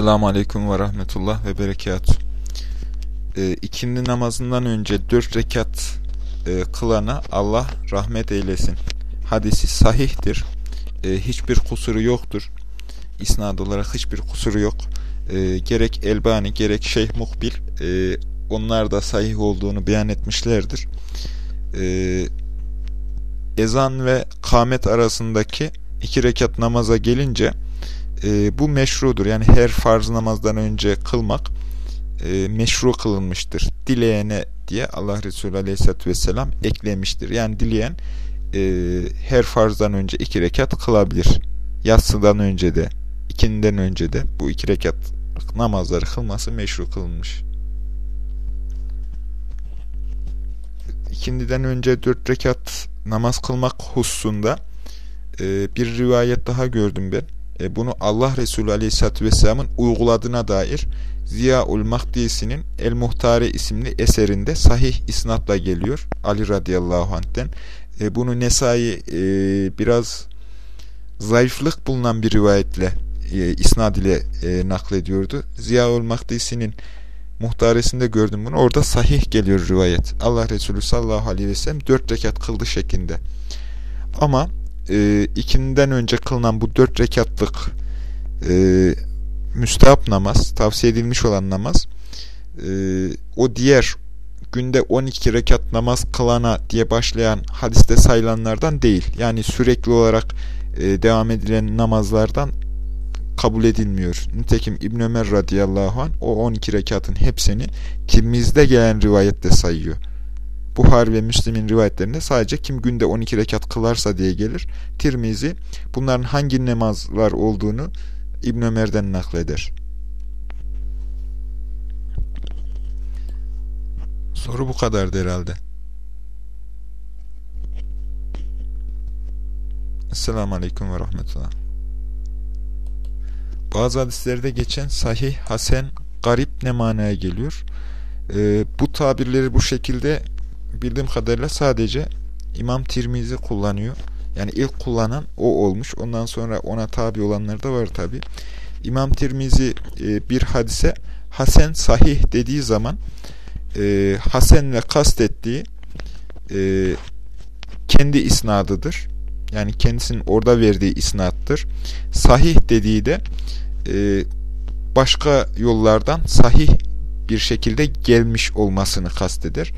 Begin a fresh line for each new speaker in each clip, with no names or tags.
Esselamu Aleyküm ve Rahmetullah ve Berekatuhu. E, ikindi namazından önce dört rekat e, kılana Allah rahmet eylesin. Hadisi sahihtir. E, hiçbir kusuru yoktur. İsnad olarak hiçbir kusuru yok. E, gerek Elbani gerek Şeyh Muhbil e, onlar da sahih olduğunu beyan etmişlerdir. E, ezan ve kamet arasındaki iki rekat namaza gelince e, bu meşrudur. Yani her farz namazdan önce kılmak e, meşru kılınmıştır. Dileyene diye Allah Resulü Aleyhisselatü Vesselam eklemiştir. Yani dileyen e, her farzdan önce iki rekat kılabilir. Yatsıdan önce de, ikinden önce de bu iki rekat namazları kılması meşru kılınmış. İkindiden önce dört rekat namaz kılmak hususunda e, bir rivayet daha gördüm ben. E, bunu Allah Resulü Aleyhisselatü Vesselam'ın uyguladığına dair Ziyaul Mahdisi'nin El Muhtare isimli eserinde sahih isnatla geliyor. Ali radıyallahu anh'ten. E, bunu Nesai e, biraz zayıflık bulunan bir rivayetle e, isnad ile naklediyordu. Ziyaul Mahdisi'nin muhtaresinde gördüm bunu. Orada sahih geliyor rivayet. Allah Resulü sallallahu aleyhi ve sellem dört rekat kıldı şeklinde. Ama e, ikinden önce kılınan bu dört rekatlık e, müstahap namaz, tavsiye edilmiş olan namaz e, o diğer günde 12 rekat namaz kılana diye başlayan hadiste sayılanlardan değil. Yani sürekli olarak e, devam edilen namazlardan kabul edilmiyor. Nitekim İbn Ömer radıyallahu anh o 12 rekatın hepsini Tirmiz'de gelen rivayette sayıyor. Buhar ve Müslim'in rivayetlerinde sadece kim günde 12 rekat kılarsa diye gelir. Tirmizi bunların hangi namazlar olduğunu İbn Ömer'den nakleder. Soru bu kadardı herhalde. Esselamu Aleyküm ve Rahmetullah. Bazı hadislerde geçen sahih, hasen, garip ne manaya geliyor? Ee, bu tabirleri bu şekilde bildiğim kadarıyla sadece İmam Tirmizi kullanıyor. Yani ilk kullanan o olmuş. Ondan sonra ona tabi olanlar da var tabi. İmam Tirmizi e, bir hadise hasen sahih dediği zaman e, hasenle kastettiği e, kendi isnadıdır. Yani kendisinin orada verdiği isnattır. Sahih dediği de e, başka yollardan sahih bir şekilde gelmiş olmasını kasteder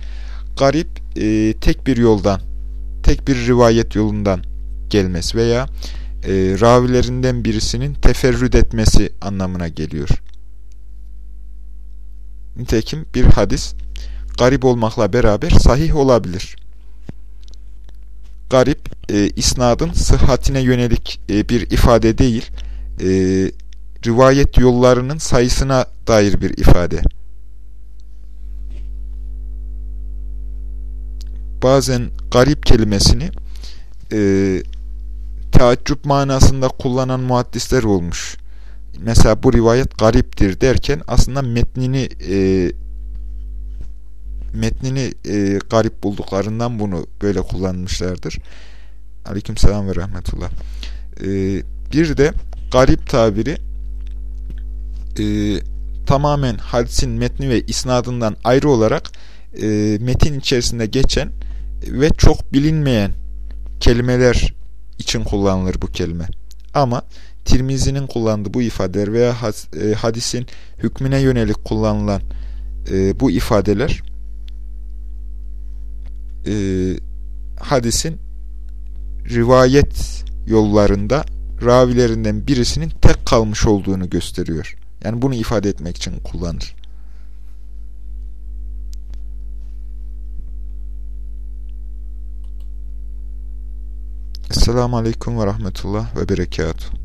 garip e, tek bir yoldan, tek bir rivayet yolundan gelmesi veya e, ravilerinden birisinin teferrüt etmesi anlamına geliyor. Nitekim bir hadis garip olmakla beraber sahih olabilir. Garip, e, isnadın sıhhatine yönelik e, bir ifade değil, e, rivayet yollarının sayısına dair bir ifade. Bazen garip kelimesini e, teaccüp manasında kullanan muhaddisler olmuş. Mesela bu rivayet gariptir derken aslında metnini e, metnini e, garip bulduklarından bunu böyle kullanmışlardır. Aleykümselam ve rahmetullah. E, bir de garip tabiri e, tamamen hadisin metni ve isnadından ayrı olarak e, metin içerisinde geçen ve çok bilinmeyen kelimeler için kullanılır bu kelime. Ama Tirmizi'nin kullandığı bu ifadeler veya e, hadisin hükmüne yönelik kullanılan e, bu ifadeler e, hadisin rivayet yollarında ravilerinden birisinin tek kalmış olduğunu gösteriyor. Yani bunu ifade etmek için kullanır. Esselamu Aleyküm ve Rahmetullah ve Berekatuhu.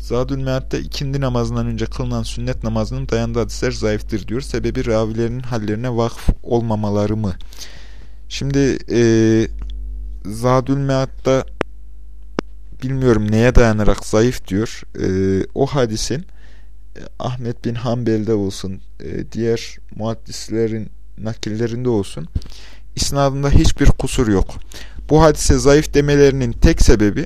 Zadül Mead'de ikindi namazından önce kılınan sünnet namazının dayandığı hadisler zayıftır diyor. Sebebi ravilerinin hallerine vakıf olmamaları mı? Şimdi e, Zadül Mead'da bilmiyorum neye dayanarak zayıf diyor. E, o hadisin e, Ahmet bin Hanbel'de olsun, e, diğer muhaddislerin nakillerinde olsun isnadında hiçbir kusur yok. Bu hadise zayıf demelerinin tek sebebi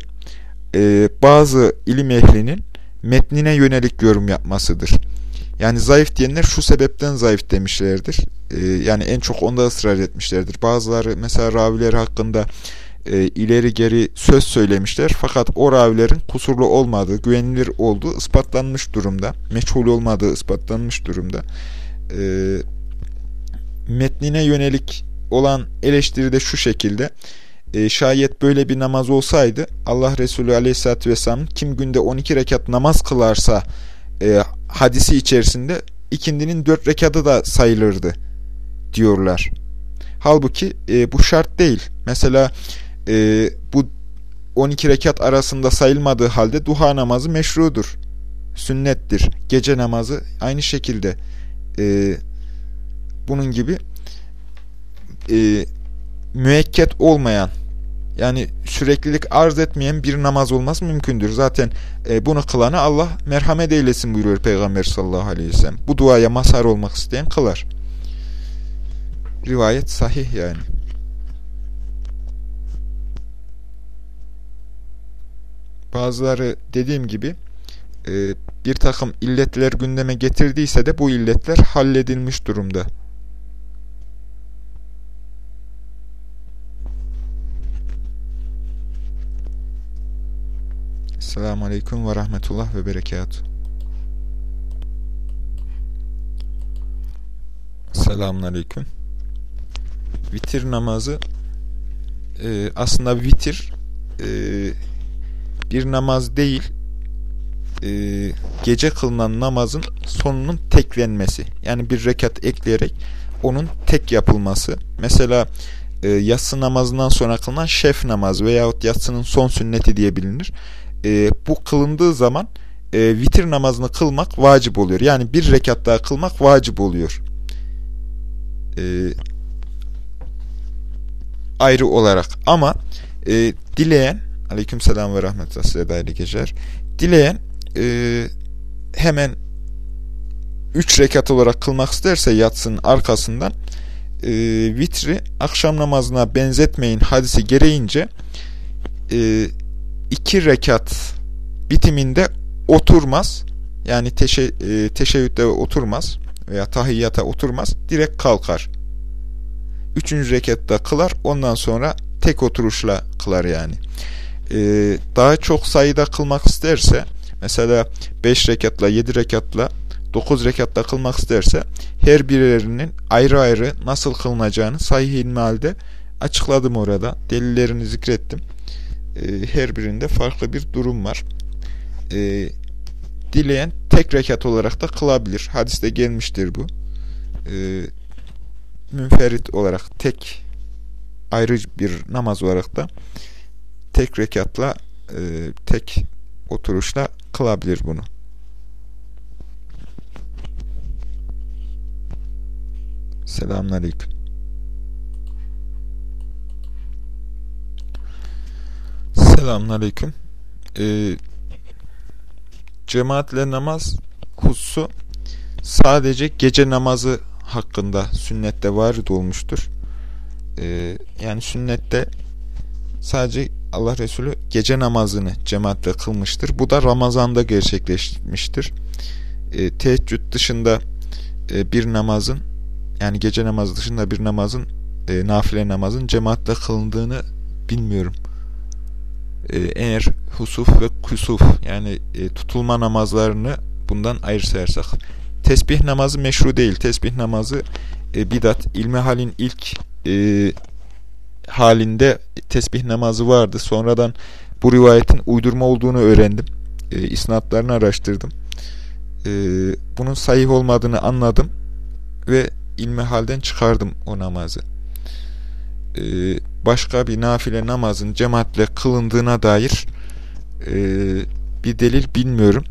e, bazı ilim ehlinin metnine yönelik yorum yapmasıdır. Yani zayıf diyenler şu sebepten zayıf demişlerdir. E, yani en çok onda ısrar etmişlerdir. Bazıları mesela raviler hakkında e, ileri geri söz söylemişler. Fakat o ravilerin kusurlu olmadığı, güvenilir olduğu ispatlanmış durumda. Meçhul olmadığı ispatlanmış durumda. E, metnine yönelik olan eleştiri de şu şekilde. E, şayet böyle bir namaz olsaydı Allah Resulü Aleyhisselatü Vesselam kim günde 12 rekat namaz kılarsa e, hadisi içerisinde ikindinin 4 rekatı da sayılırdı diyorlar. Halbuki e, bu şart değil. Mesela e, bu 12 rekat arasında sayılmadığı halde duha namazı meşrudur. Sünnettir. Gece namazı aynı şekilde e, bunun gibi e, müekket olmayan yani süreklilik arz etmeyen bir namaz olmaz mümkündür. Zaten e, bunu kılana Allah merhamet eylesin buyuruyor Peygamber sallallahu aleyhi ve sellem. Bu duaya mazhar olmak isteyen kılar. Rivayet sahih yani. Bazıları dediğim gibi e, bir takım illetler gündeme getirdiyse de bu illetler halledilmiş durumda. Selamun Aleyküm ve Rahmetullah ve Berekatuhu. Selamun Aleyküm. Vitir namazı e, aslında vitir e, bir namaz değil e, gece kılınan namazın sonunun teklenmesi. Yani bir rekat ekleyerek onun tek yapılması. Mesela e, yatsı namazından sonra kılınan şef namazı veyahut yatsının son sünneti diye bilinir e, bu kılındığı zaman e, vitir namazını kılmak vacip oluyor. Yani bir rekat daha kılmak vacip oluyor. E, ayrı olarak. Ama e, dileyen aleykümselam ve rahmetullah size de geceler. Dileyen e, hemen üç rekat olarak kılmak isterse yatsın arkasından e, vitri akşam namazına benzetmeyin hadisi gereğince e, iki rekat bitiminde oturmaz. Yani teşe, e, teşebbütte oturmaz veya tahiyyata oturmaz. Direkt kalkar. Üçüncü rekatta kılar. Ondan sonra tek oturuşla kılar yani. Ee, daha çok sayıda kılmak isterse mesela 5 rekatla 7 rekatla 9 rekatla kılmak isterse her birerinin ayrı ayrı nasıl kılınacağını sahih ilmihalde açıkladım orada. Delillerini zikrettim. E, her birinde farklı bir durum var. E, dileyen tek rekat olarak da kılabilir. Hadiste gelmiştir bu. E, münferit olarak tek ayrı bir namaz olarak da tek rekatla e, tek oturuşla kılabilir bunu. Selamünaleyküm. Selamünaleyküm. Ee, cemaatle namaz hususu sadece gece namazı hakkında sünnette varid olmuştur. Ee, yani sünnette sadece Allah Resulü gece namazını cemaatle kılmıştır. Bu da Ramazan'da gerçekleşmiştir. Ee, teheccüd dışında e, bir namazın yani gece namazı dışında bir namazın e, nafile namazın cemaatle kılındığını bilmiyorum. Ee, eğer husuf ve kusuf yani e, tutulma namazlarını bundan ayırsayarsak. Tesbih namazı meşru değil. Tesbih namazı e, bidat. İlmi halin ilk e, halinde tesbih namazı vardı. Sonradan bu rivayetin uydurma olduğunu öğrendim. E, isnatlarını araştırdım. E, bunun sahih olmadığını anladım ve ilmi halden çıkardım o namazı. E, başka bir nafile namazın cemaatle kılındığına dair e, bir delil bilmiyorum.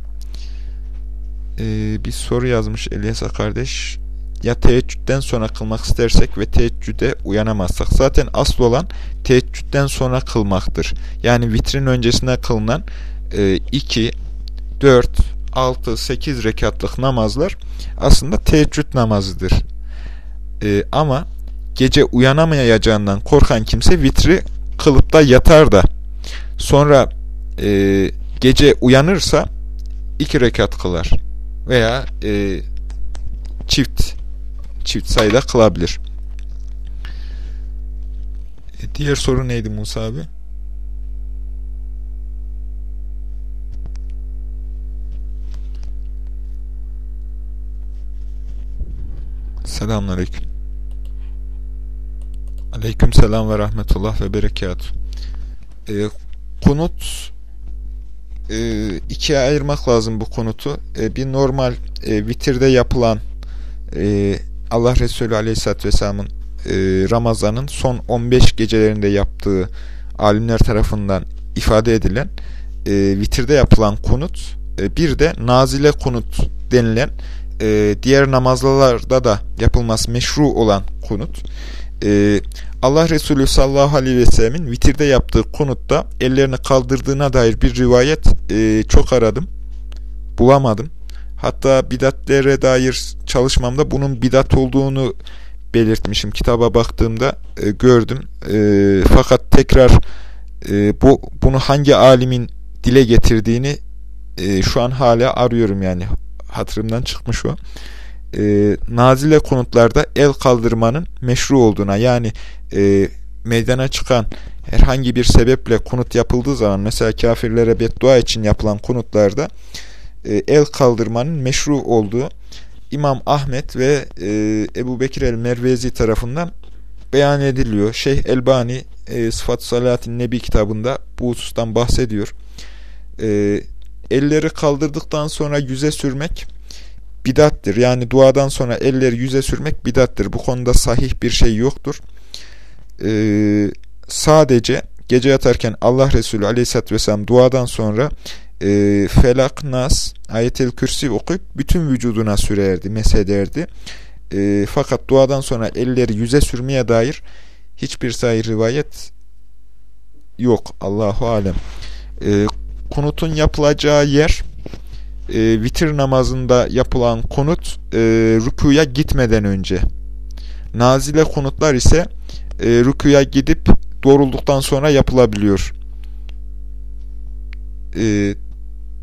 E, bir soru yazmış Elyasa kardeş. Ya teheccüden sonra kılmak istersek ve teheccüde uyanamazsak. Zaten asıl olan teheccüden sonra kılmaktır. Yani vitrin öncesinde kılınan 2, 4, 6, 8 rekatlık namazlar aslında teheccüd namazıdır. E, ama gece uyanamayacağından korkan kimse vitri kılıp da yatar da sonra e, gece uyanırsa iki rekat kılar veya e, çift çift sayıda kılabilir. E, diğer soru neydi Musa abi? Selamünaleyküm. Aleyküm selam ve rahmetullah ve berekat. E, kunut e, ikiye ayırmak lazım bu konutu. E, bir normal e, vitirde yapılan e, Allah Resulü Aleyhisselatü Vesselam'ın e, Ramazan'ın son 15 gecelerinde yaptığı alimler tarafından ifade edilen e, vitirde yapılan kunut e, bir de nazile kunut denilen e, diğer namazlarda da yapılması meşru olan kunut. E, Allah Resulü sallallahu aleyhi ve sellemin vitirde yaptığı kunutta ellerini kaldırdığına dair bir rivayet e, çok aradım. Bulamadım. Hatta bidatlere dair çalışmamda bunun bidat olduğunu belirtmişim. Kitaba baktığımda e, gördüm. E, fakat tekrar e, bu bunu hangi alimin dile getirdiğini e, şu an hala arıyorum yani hatırımdan çıkmış o. E, nazile konutlarda el kaldırmanın meşru olduğuna yani e, meydana çıkan herhangi bir sebeple konut yapıldığı zaman mesela kafirlere beddua için yapılan konutlarda e, el kaldırmanın meşru olduğu İmam Ahmet ve e, Ebu Bekir el-Mervezi tarafından beyan ediliyor. Şeyh Elbani e, Sıfat Salatin Nebi kitabında bu husustan bahsediyor. E, elleri kaldırdıktan sonra yüze sürmek bidattir. Yani duadan sonra elleri yüze sürmek bidattir. Bu konuda sahih bir şey yoktur. Ee, sadece gece yatarken Allah Resulü Aleyhisselatü Vesselam duadan sonra e, Felak, Nas, Ayetel Kürsi okuyup bütün vücuduna sürerdi, mesederdi. E, fakat duadan sonra elleri yüze sürmeye dair hiçbir sayı rivayet yok. Allahu Alem. E, kunutun yapılacağı yer e, vitir namazında yapılan konut e, rükuya gitmeden önce. Nazile konutlar ise e, rükuya gidip doğrulduktan sonra yapılabiliyor. E,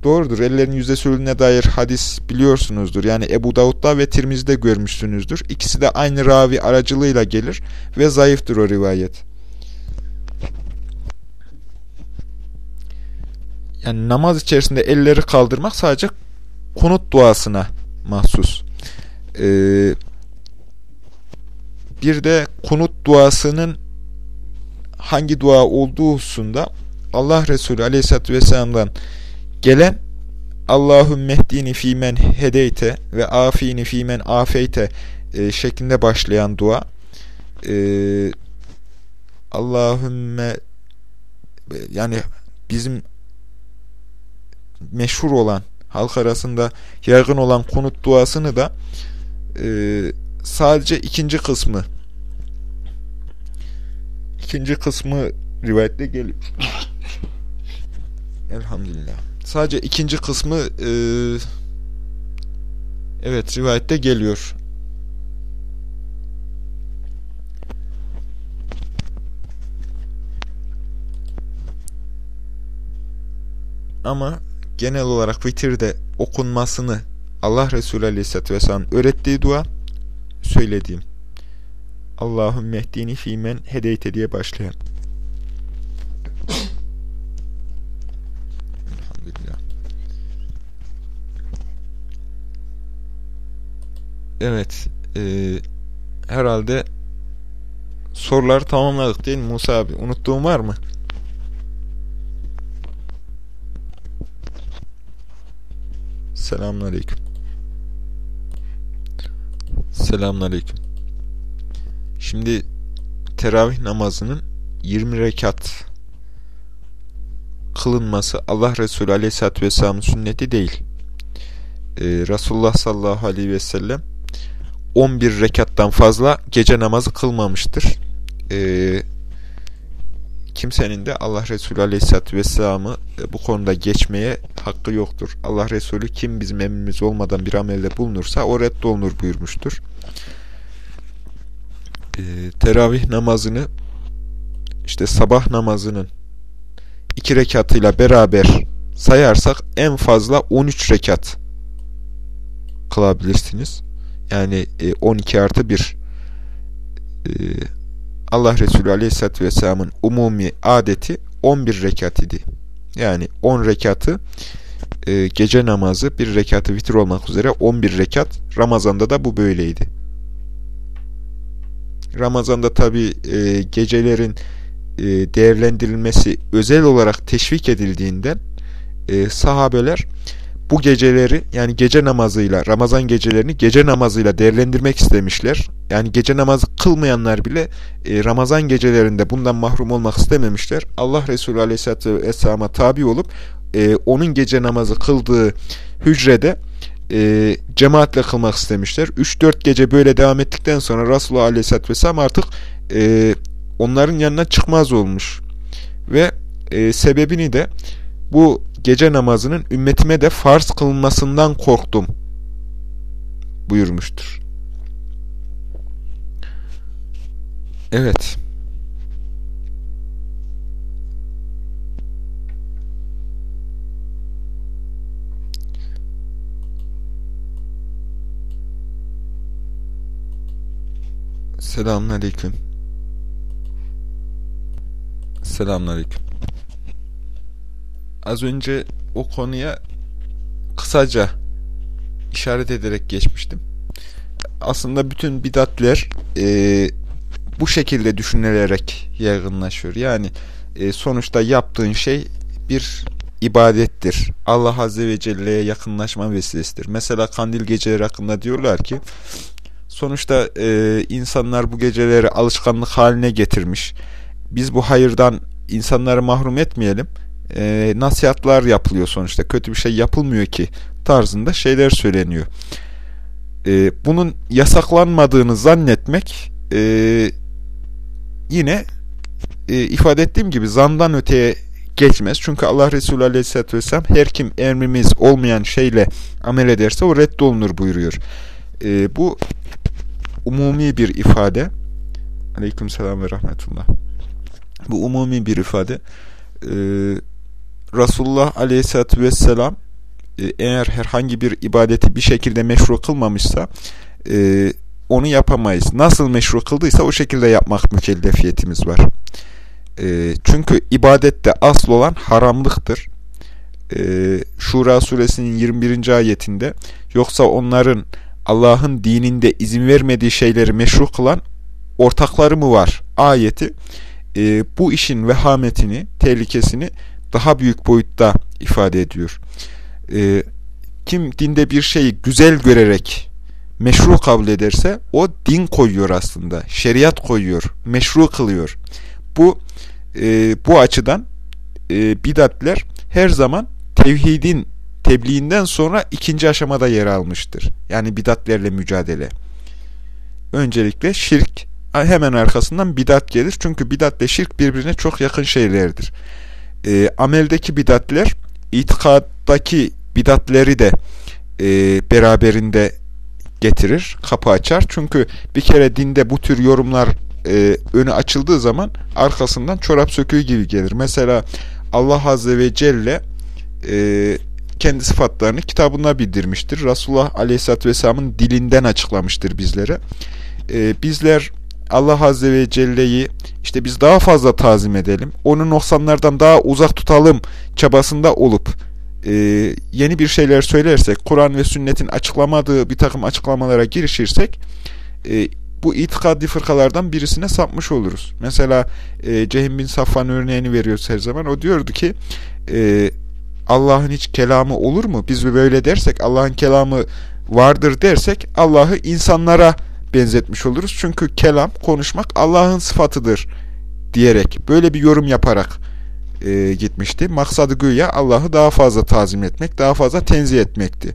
doğrudur. Ellerin yüzde sürülüne dair hadis biliyorsunuzdur. Yani Ebu Davud'da ve Tirmiz'de görmüşsünüzdür. İkisi de aynı ravi aracılığıyla gelir ve zayıftır o rivayet. Yani namaz içerisinde elleri kaldırmak sadece kunut duasına mahsus. Ee, bir de kunut duasının hangi dua olduğu hususunda Allah Resulü Aleyhisselatü Vesselam'dan gelen Allahümme hdini fimen hedeyte ve afini fimen afeyte e, şeklinde başlayan dua e, Allahümme yani bizim meşhur olan, halk arasında yaygın olan konut duasını da e, sadece ikinci kısmı ikinci kısmı rivayette geliyor. Elhamdülillah. Sadece ikinci kısmı e, evet rivayette geliyor. Ama genel olarak vitirde okunmasını Allah Resulü Aleyhisselatü Vesselam öğrettiği dua söylediğim Allahümme mehdini fimen hedeyte diye başlayan. Evet e, herhalde soruları tamamladık değil Musa abi? Unuttuğum var mı? Selamünaleyküm. Selamünaleyküm. Şimdi teravih namazının 20 rekat kılınması Allah Resulü Aleyhisselatü Vesselam'ın sünneti değil. Ee, Resulullah sallallahu aleyhi ve sellem 11 rekattan fazla gece namazı kılmamıştır. Ee, kimsenin de Allah Resulü Aleyhisselatü Vesselam'ı e, bu konuda geçmeye hakkı yoktur. Allah Resulü kim bizim emrimiz olmadan bir amelde bulunursa o reddolunur buyurmuştur. E, teravih namazını işte sabah namazının iki rekatıyla beraber sayarsak en fazla 13 rekat kılabilirsiniz. Yani 12 e, artı 1 e, Allah Resulü Aleyhisselatü Vesselam'ın umumi adeti 11 rekat idi. Yani 10 rekatı e, gece namazı, bir rekatı vitir olmak üzere 11 rekat. Ramazan'da da bu böyleydi. Ramazan'da tabi gecelerin değerlendirilmesi özel olarak teşvik edildiğinden sahabeler bu geceleri yani gece namazıyla Ramazan gecelerini gece namazıyla değerlendirmek istemişler. Yani gece namazı kılmayanlar bile e, Ramazan gecelerinde bundan mahrum olmak istememişler. Allah Resulü Aleyhisselatü Vesselam'a tabi olup e, onun gece namazı kıldığı hücrede e, cemaatle kılmak istemişler. 3-4 gece böyle devam ettikten sonra Resulullah Aleyhisselatü Vesselam artık e, onların yanına çıkmaz olmuş. Ve e, sebebini de bu gece namazının ümmetime de farz kılınmasından korktum buyurmuştur. Evet. Selamun Aleyküm. Az önce o konuya kısaca işaret ederek geçmiştim. Aslında bütün bidatler e, bu şekilde düşünülerek yaygınlaşıyor. Yani e, sonuçta yaptığın şey bir ibadettir. Allah Azze ve Celle'ye yakınlaşma vesilesidir. Mesela kandil geceleri hakkında diyorlar ki sonuçta e, insanlar bu geceleri alışkanlık haline getirmiş. Biz bu hayırdan insanları mahrum etmeyelim e, nasihatlar yapılıyor sonuçta. Kötü bir şey yapılmıyor ki tarzında şeyler söyleniyor. E, bunun yasaklanmadığını zannetmek e, yine e, ifade ettiğim gibi zandan öteye geçmez. Çünkü Allah Resulü Aleyhisselatü Vesselam her kim emrimiz olmayan şeyle amel ederse o reddolunur buyuruyor. E, bu umumi bir ifade. Aleyküm selam ve rahmetullah. Bu umumi bir ifade. E, Resulullah Aleyhisselatü Vesselam e, eğer herhangi bir ibadeti bir şekilde meşru kılmamışsa e, onu yapamayız. Nasıl meşru kıldıysa o şekilde yapmak mükellefiyetimiz var. E, çünkü ibadette asıl olan haramlıktır. Şura suresinin 21. ayetinde yoksa onların Allah'ın dininde izin vermediği şeyleri meşru kılan ortakları mı var? Ayeti bu işin vehametini, tehlikesini daha büyük boyutta ifade ediyor. E, kim dinde bir şeyi güzel görerek meşru kabul ederse o din koyuyor aslında. Şeriat koyuyor. Meşru kılıyor. Bu e, bu açıdan e, bidatler her zaman tevhidin tebliğinden sonra ikinci aşamada yer almıştır. Yani bidatlerle mücadele. Öncelikle şirk hemen arkasından bidat gelir. Çünkü bidat ve şirk birbirine çok yakın şeylerdir e, ameldeki bidatler itikaddaki bidatleri de e, beraberinde getirir, kapı açar. Çünkü bir kere dinde bu tür yorumlar e, önü açıldığı zaman arkasından çorap söküğü gibi gelir. Mesela Allah Azze ve Celle e, kendi sıfatlarını kitabına bildirmiştir. Resulullah Aleyhisselatü Vesselam'ın dilinden açıklamıştır bizlere. E, bizler Allah Azze ve Celle'yi işte biz daha fazla tazim edelim, onu noksanlardan daha uzak tutalım çabasında olup e, yeni bir şeyler söylersek, Kur'an ve sünnetin açıklamadığı bir takım açıklamalara girişirsek, e, bu itikadi fırkalardan birisine sapmış oluruz. Mesela e, Cehim bin Safvan örneğini veriyoruz her zaman. O diyordu ki, e, Allah'ın hiç kelamı olur mu? Biz böyle dersek, Allah'ın kelamı vardır dersek, Allah'ı insanlara benzetmiş oluruz. Çünkü kelam, konuşmak Allah'ın sıfatıdır diyerek böyle bir yorum yaparak e, gitmişti. Maksadı güya Allah'ı daha fazla tazim etmek, daha fazla tenzih etmekti.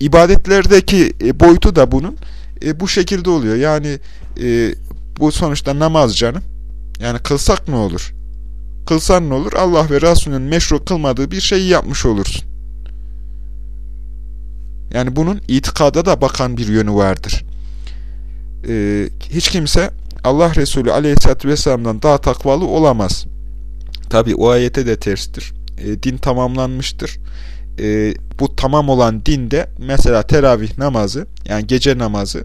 İbadetlerdeki e, boyutu da bunun e, bu şekilde oluyor. Yani e, bu sonuçta namaz canım. Yani kılsak ne olur? Kılsan ne olur? Allah ve Resulünün meşru kılmadığı bir şeyi yapmış olursun. Yani bunun itikada da bakan bir yönü vardır e, hiç kimse Allah Resulü Aleyhisselatü Vesselam'dan daha takvalı olamaz. Tabi o ayete de terstir. E, din tamamlanmıştır. E, bu tamam olan dinde mesela teravih namazı yani gece namazı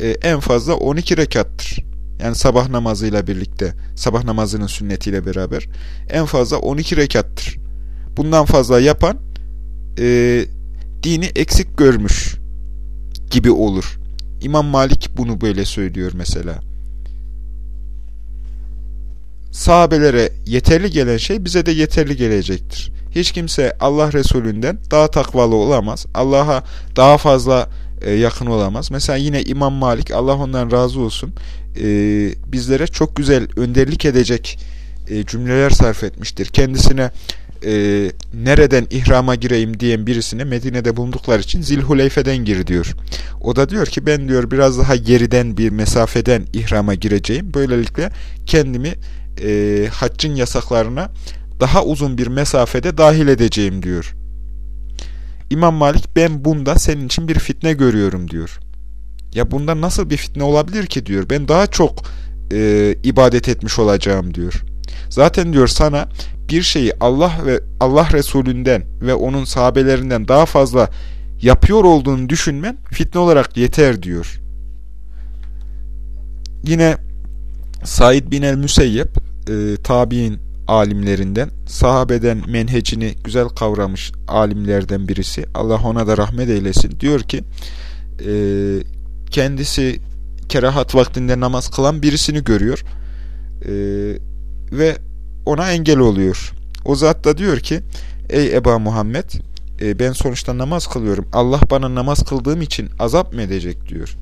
e, en fazla 12 rekattır. Yani sabah namazıyla birlikte, sabah namazının sünnetiyle beraber en fazla 12 rekattır. Bundan fazla yapan e, dini eksik görmüş gibi olur. İmam Malik bunu böyle söylüyor mesela. Sahabelere yeterli gelen şey bize de yeterli gelecektir. Hiç kimse Allah Resulünden daha takvalı olamaz. Allah'a daha fazla e, yakın olamaz. Mesela yine İmam Malik, Allah ondan razı olsun, e, bizlere çok güzel önderlik edecek e, cümleler sarf etmiştir. Kendisine e, nereden ihrama gireyim diyen birisine Medine'de bulundukları için Zilhuleyfe'den gir diyor. O da diyor ki ben diyor biraz daha geriden bir mesafeden ihrama gireceğim. Böylelikle kendimi e, haccın yasaklarına daha uzun bir mesafede dahil edeceğim diyor. İmam Malik ben bunda senin için bir fitne görüyorum diyor. Ya bunda nasıl bir fitne olabilir ki diyor. Ben daha çok e, ibadet etmiş olacağım diyor. Zaten diyor sana bir şeyi Allah ve Allah Resulünden ve onun sahabelerinden daha fazla yapıyor olduğunu düşünmen fitne olarak yeter diyor. Yine Said bin el-Müseyyep e, tabi'in alimlerinden, sahabeden menhecini güzel kavramış alimlerden birisi. Allah ona da rahmet eylesin. Diyor ki, e, kendisi kerahat vaktinde namaz kılan birisini görüyor. E, ve ona engel oluyor. O zat da diyor ki, ey Eba Muhammed, e, ben sonuçta namaz kılıyorum. Allah bana namaz kıldığım için azap mı edecek diyor.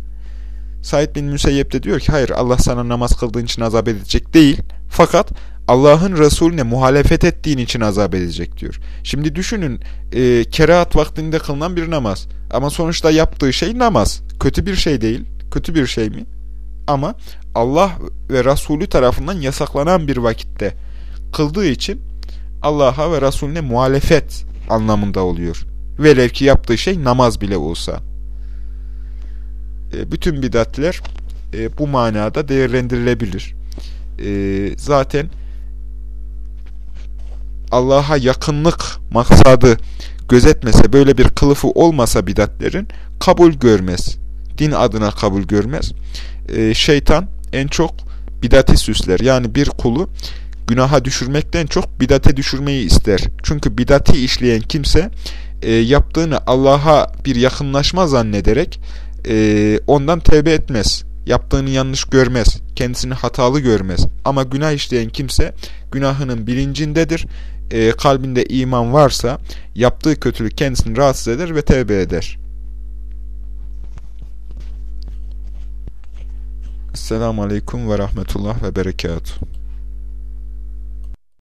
Said bin Müseyyep de diyor ki hayır Allah sana namaz kıldığın için azap edecek değil. Fakat Allah'ın Resulüne muhalefet ettiğin için azap edecek diyor. Şimdi düşünün e, kerahat vaktinde kılınan bir namaz. Ama sonuçta yaptığı şey namaz. Kötü bir şey değil. Kötü bir şey mi? Ama Allah ve Resulü tarafından yasaklanan bir vakitte kıldığı için Allah'a ve Resulüne muhalefet anlamında oluyor. Velev ki yaptığı şey namaz bile olsa. E, bütün bidatler e, bu manada değerlendirilebilir. E, zaten Allah'a yakınlık maksadı gözetmese, böyle bir kılıfı olmasa bidatlerin kabul görmez. Din adına kabul görmez. şeytan en çok bidati süsler. Yani bir kulu günaha düşürmekten çok bidate düşürmeyi ister. Çünkü bidati işleyen kimse yaptığını Allah'a bir yakınlaşma zannederek e, ondan tevbe etmez. Yaptığını yanlış görmez. Kendisini hatalı görmez. Ama günah işleyen kimse günahının bilincindedir. E, kalbinde iman varsa yaptığı kötülük kendisini rahatsız eder ve tevbe eder. Selamun Aleyküm ve Rahmetullah ve Berekatuhu.